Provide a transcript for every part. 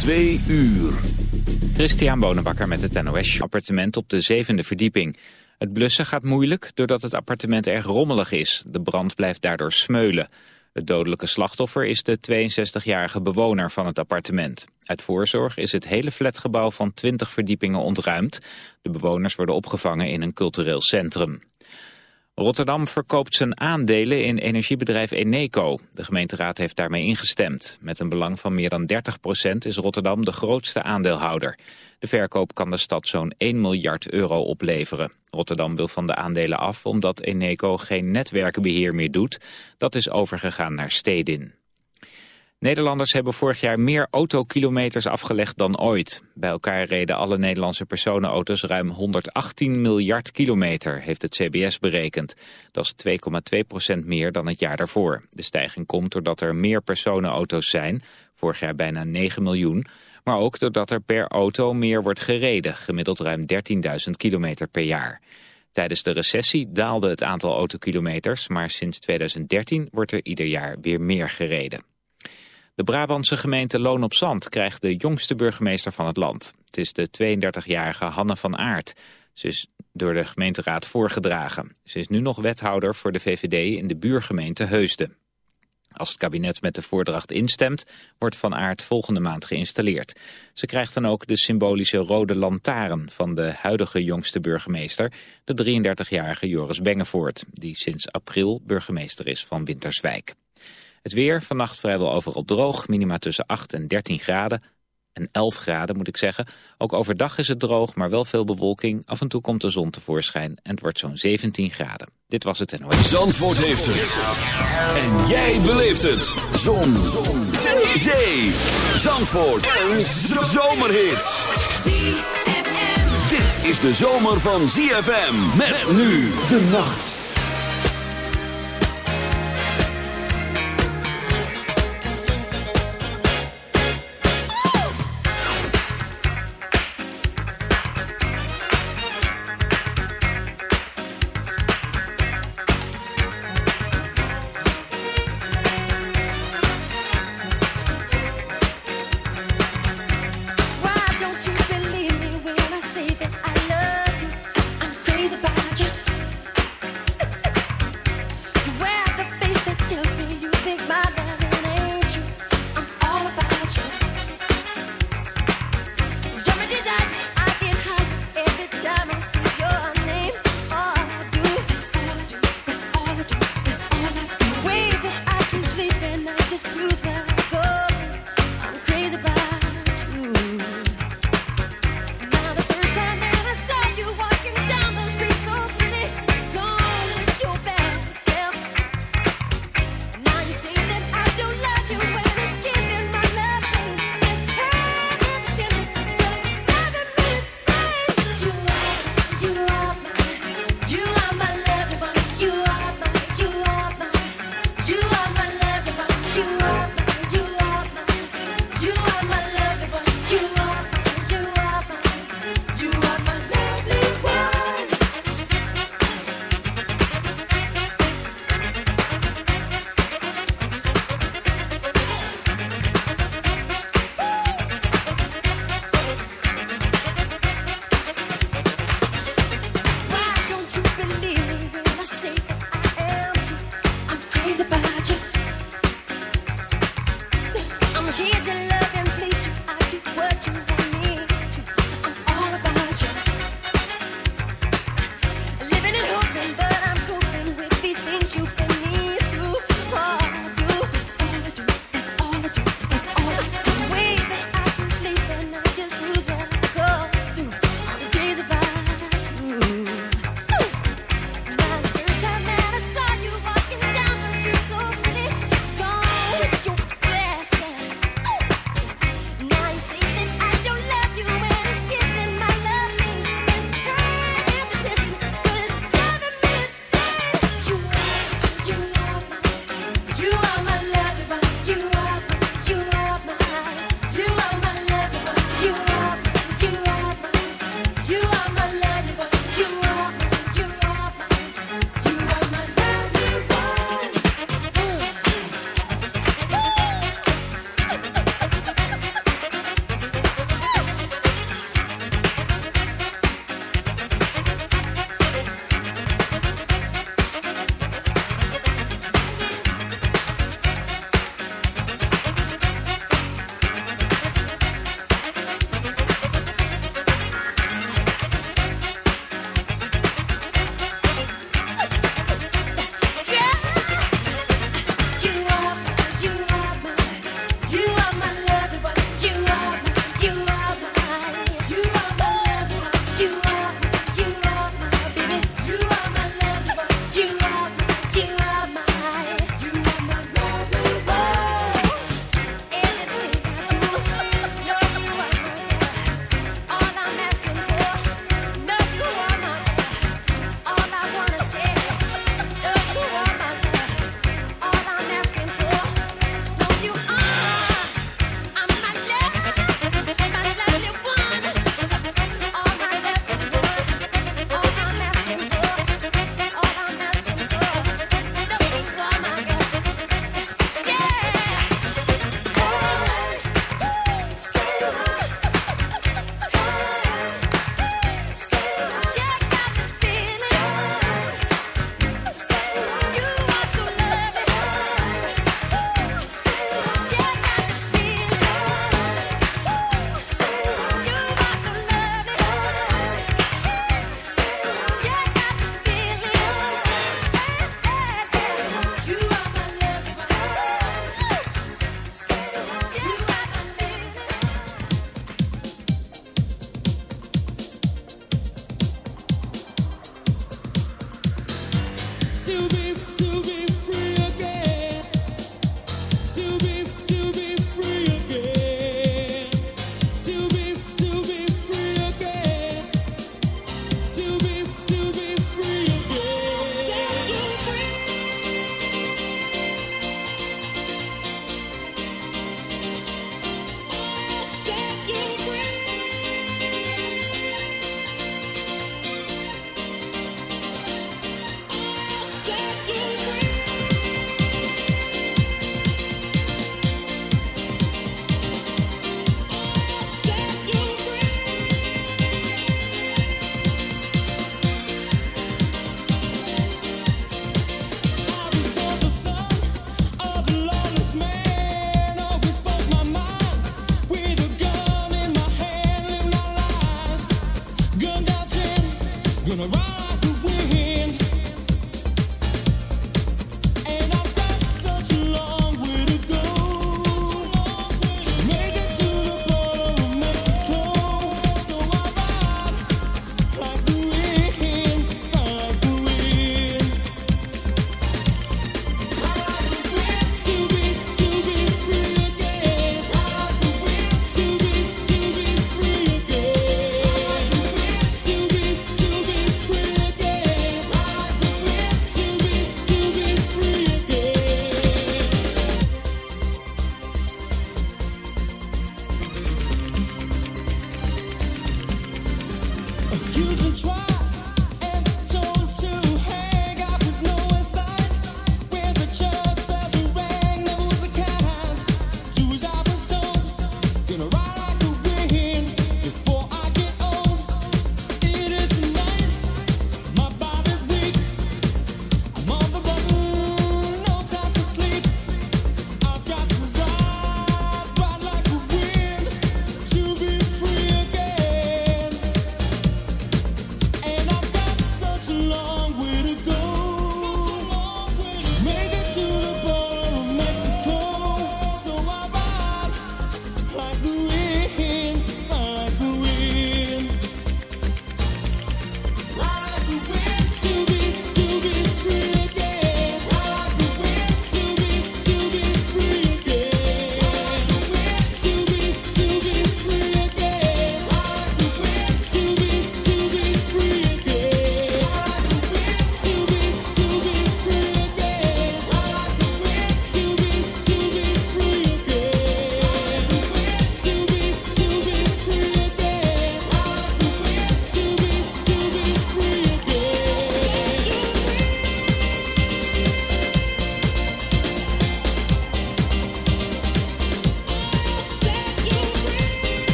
Twee uur. Christian Bonenbakker met het NOS. Appartement op de zevende verdieping. Het blussen gaat moeilijk doordat het appartement erg rommelig is. De brand blijft daardoor smeulen. Het dodelijke slachtoffer is de 62-jarige bewoner van het appartement. Uit voorzorg is het hele flatgebouw van 20 verdiepingen ontruimd. De bewoners worden opgevangen in een cultureel centrum. Rotterdam verkoopt zijn aandelen in energiebedrijf Eneco. De gemeenteraad heeft daarmee ingestemd. Met een belang van meer dan 30% is Rotterdam de grootste aandeelhouder. De verkoop kan de stad zo'n 1 miljard euro opleveren. Rotterdam wil van de aandelen af omdat Eneco geen netwerkenbeheer meer doet. Dat is overgegaan naar Stedin. Nederlanders hebben vorig jaar meer autokilometers afgelegd dan ooit. Bij elkaar reden alle Nederlandse personenauto's ruim 118 miljard kilometer, heeft het CBS berekend. Dat is 2,2% meer dan het jaar daarvoor. De stijging komt doordat er meer personenauto's zijn, vorig jaar bijna 9 miljoen, maar ook doordat er per auto meer wordt gereden, gemiddeld ruim 13.000 kilometer per jaar. Tijdens de recessie daalde het aantal autokilometers, maar sinds 2013 wordt er ieder jaar weer meer gereden. De Brabantse gemeente Loon op Zand krijgt de jongste burgemeester van het land. Het is de 32-jarige Hanne van Aert. Ze is door de gemeenteraad voorgedragen. Ze is nu nog wethouder voor de VVD in de buurgemeente Heusden. Als het kabinet met de voordracht instemt, wordt Van Aert volgende maand geïnstalleerd. Ze krijgt dan ook de symbolische rode lantaarn van de huidige jongste burgemeester, de 33-jarige Joris Bengevoort, die sinds april burgemeester is van Winterswijk. Het weer, vannacht vrijwel overal droog, minima tussen 8 en 13 graden. En 11 graden moet ik zeggen. Ook overdag is het droog, maar wel veel bewolking. Af en toe komt de zon tevoorschijn en het wordt zo'n 17 graden. Dit was het NOS. Zandvoort heeft het. En jij beleeft het. Zon. zon. Zee. Zandvoort. Een zomerhit. Dit is de zomer van ZFM. Met nu de nacht.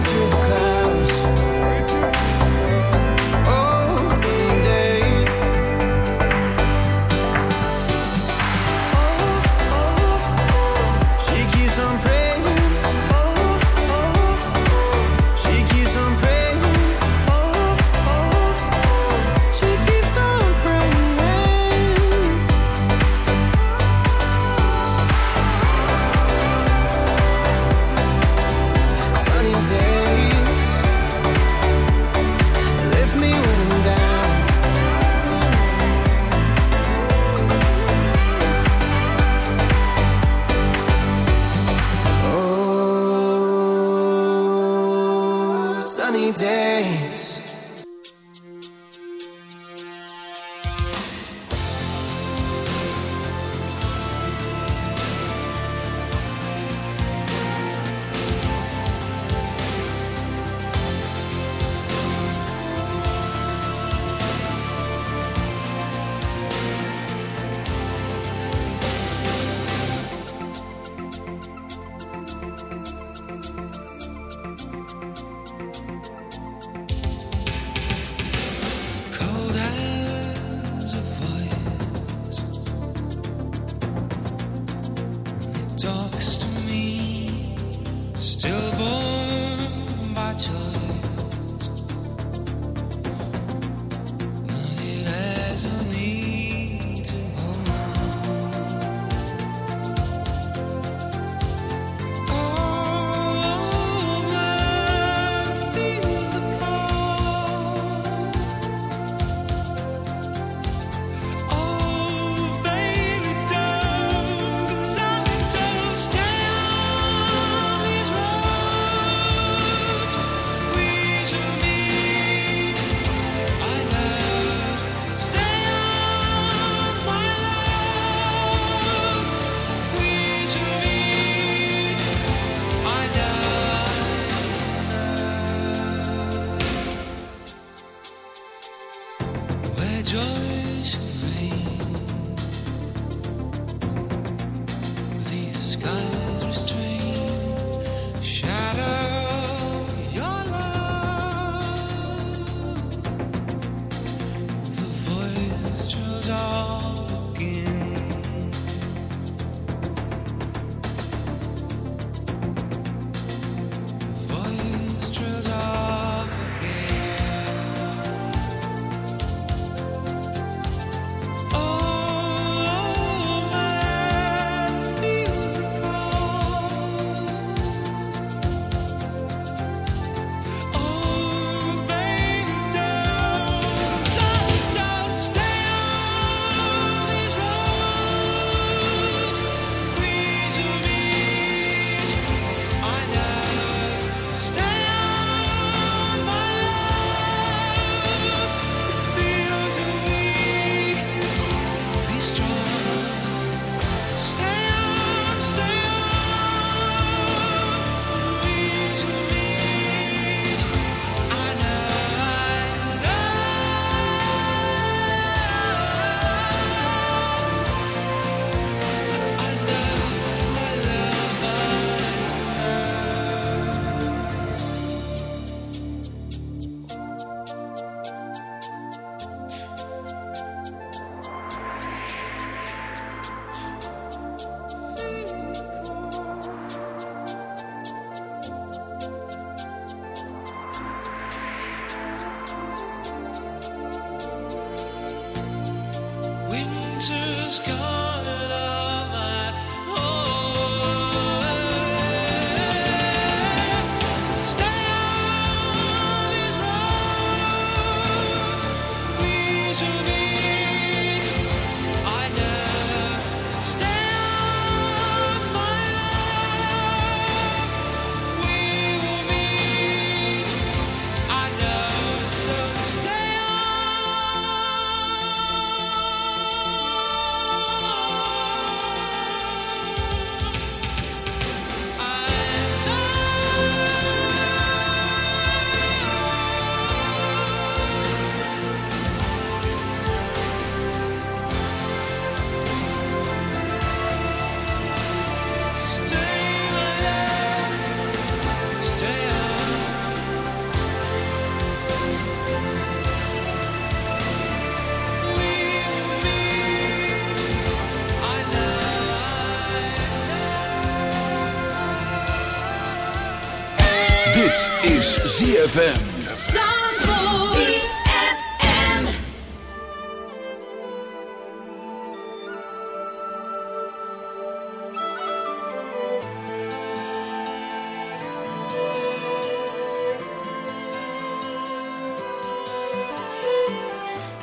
through the clouds. ZFM.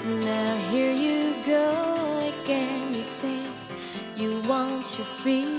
Now here you go again, you say you want your freedom.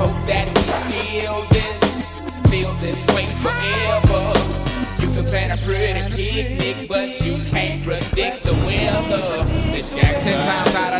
Hope that we feel this, feel this way forever. You can plan a pretty picnic, but you can't predict the weather. Miss Jackson. Times out of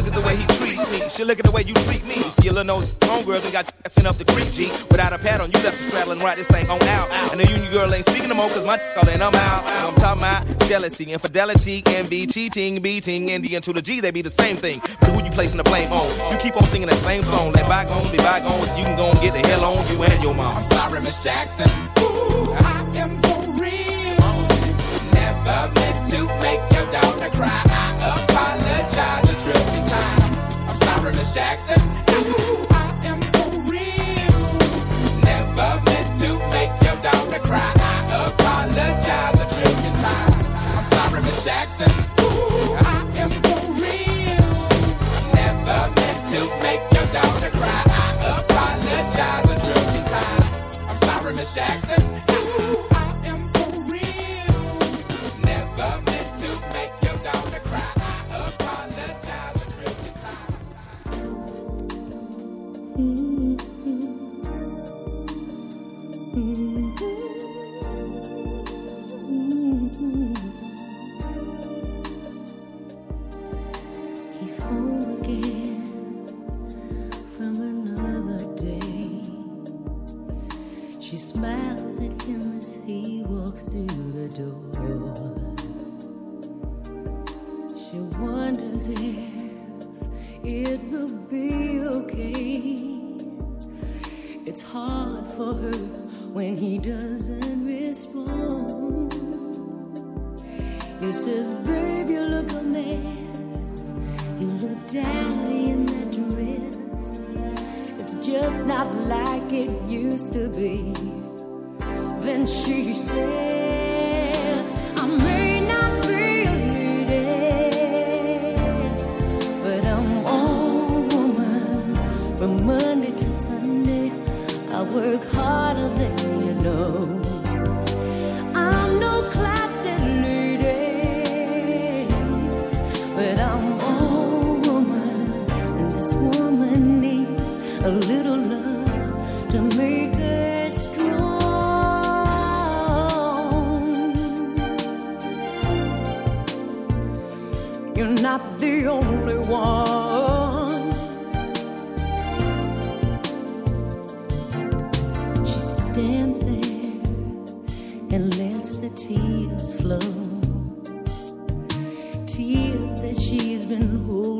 Look at the way he treats me. She look at the way you treat me. Skillin' no homegirl done got you sent up the creek, G. Without a pad on, you left the straddle and this thing on out. And the union girl ain't speaking no more, cause my all in, I'm out. I'm talking about jealousy, infidelity, envy, cheating, beating, and the N to the G, they be the same thing. But who you placing the blame on? You keep on singing that same song. Let bygones be bygones, you can go and get the hell on you and your mom. I'm sorry, Miss Jackson. Ooh, I am for real. Never meant to make your daughter cry. I apologize. Miss Jackson. Ooh, You're not the only one. She stands there and lets the tears flow. Tears that she's been holding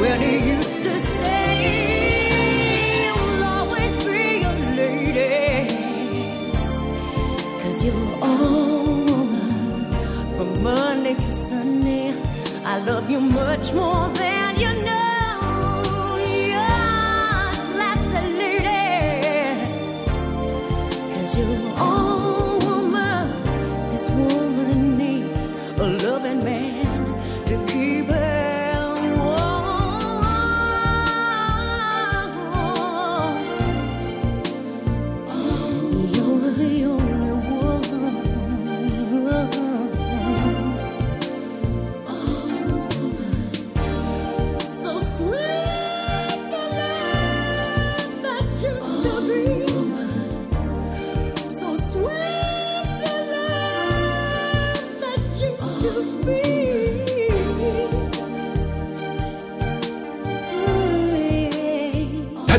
when he used to say, You'll always be a lady. Cause you're all woman from Monday to Sunday. I love you much more than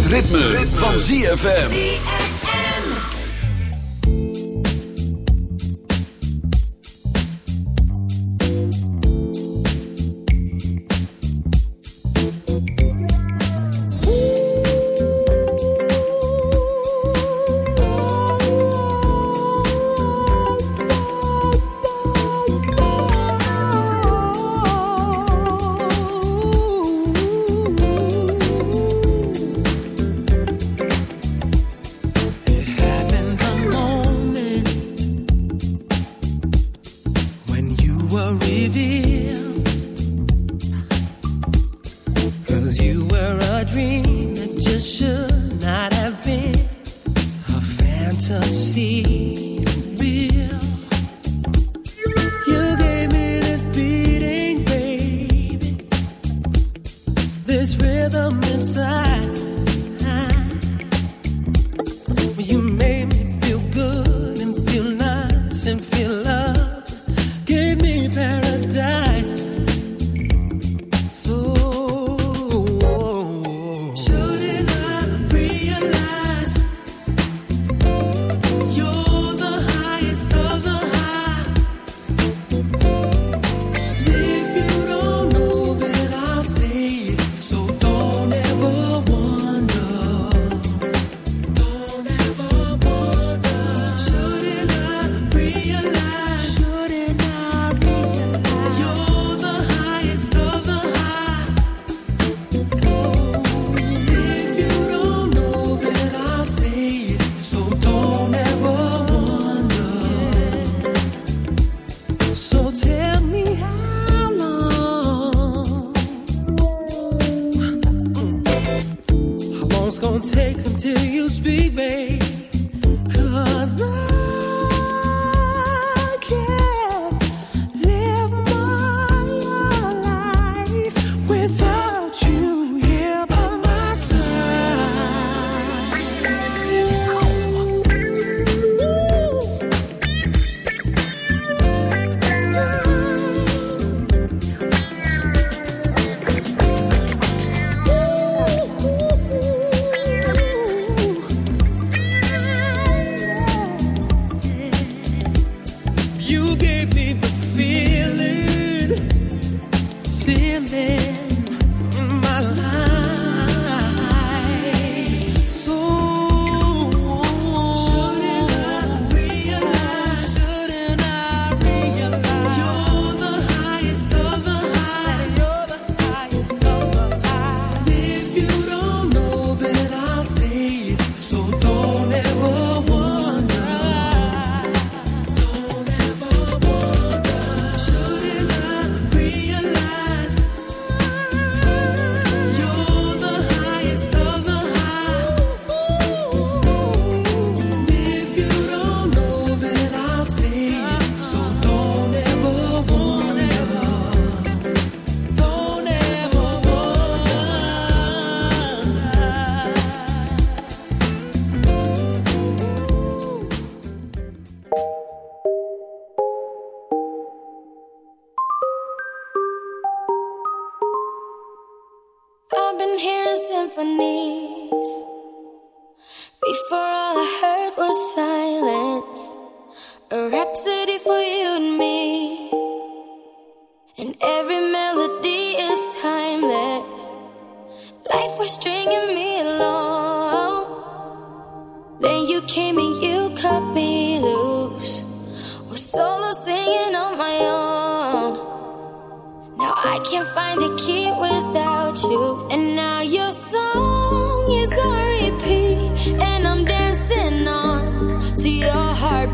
Ritme, van ZFM.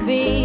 Heartbeat.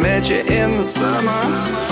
Met you in the summer.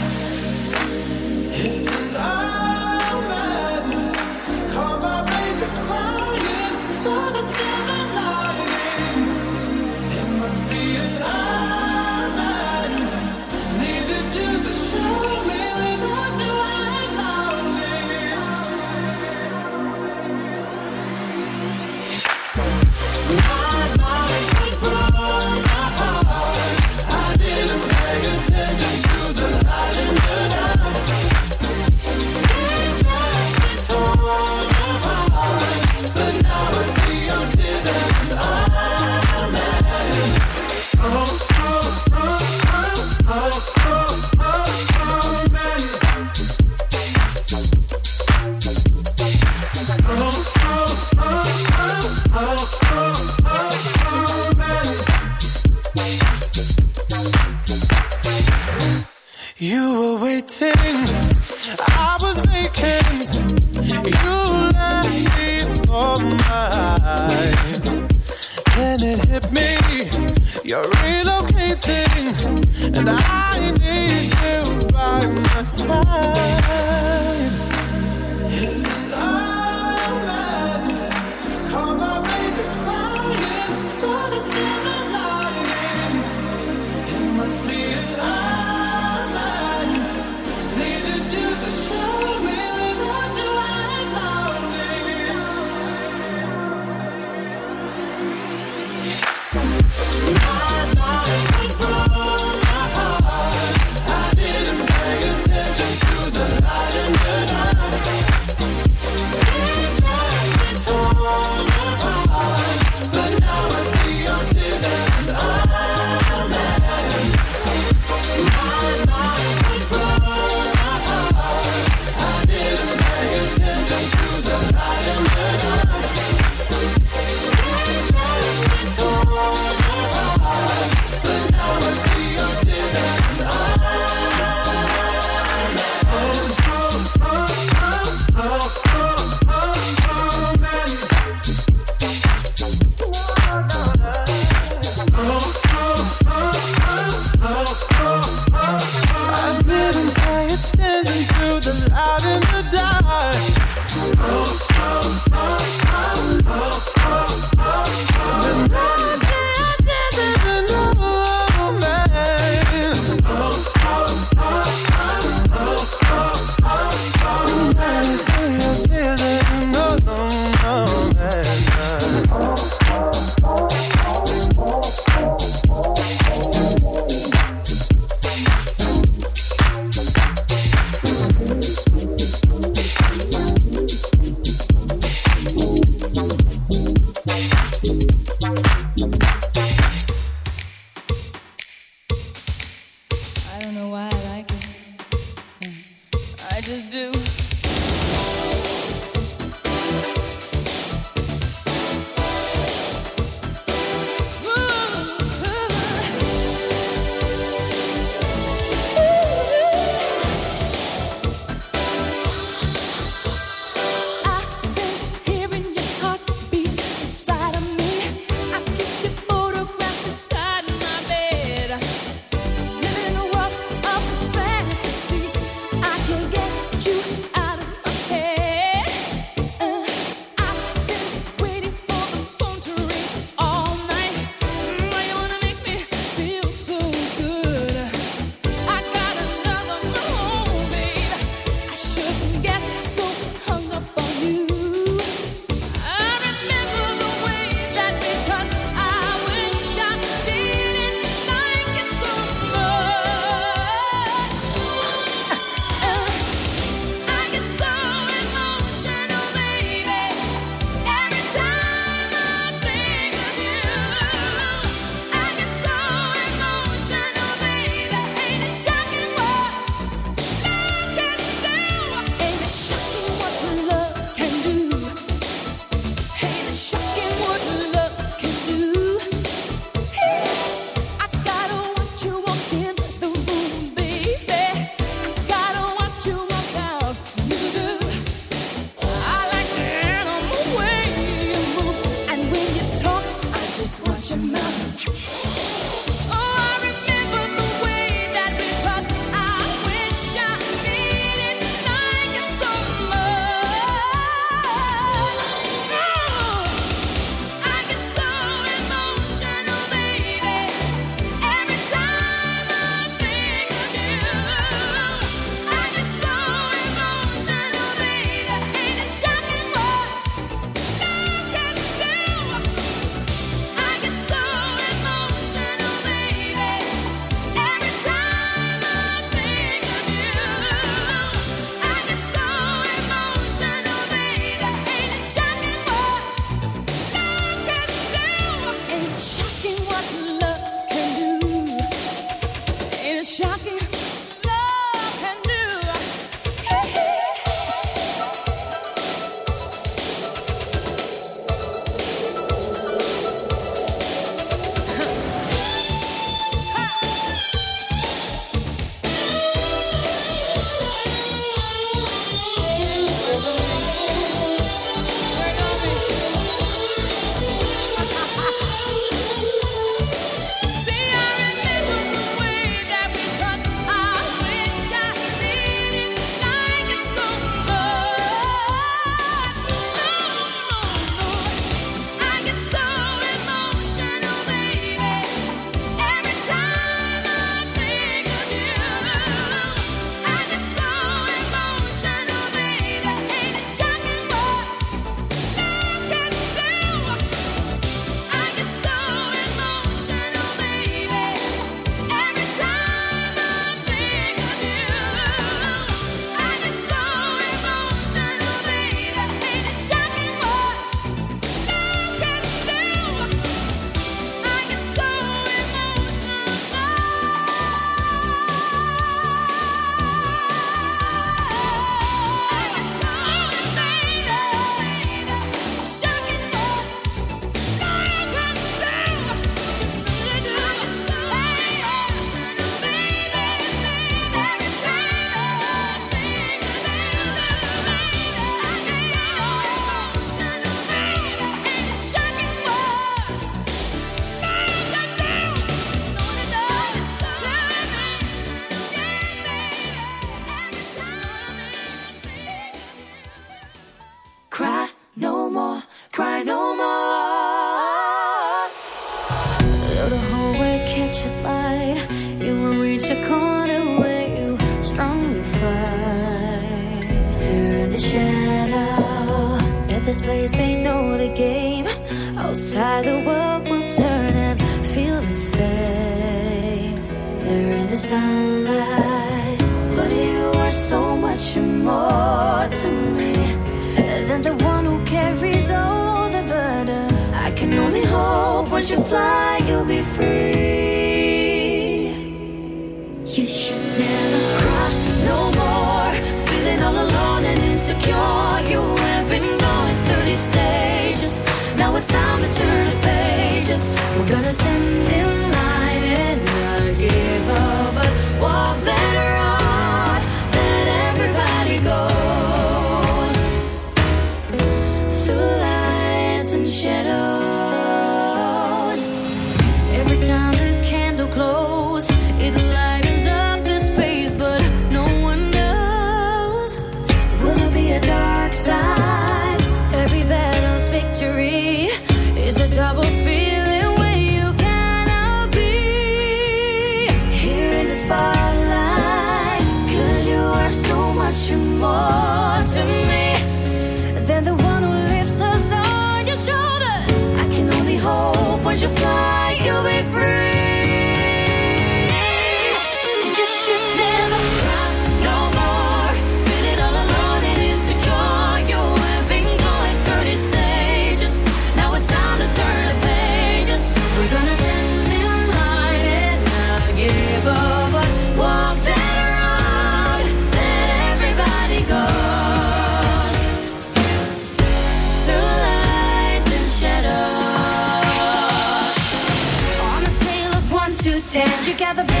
Together.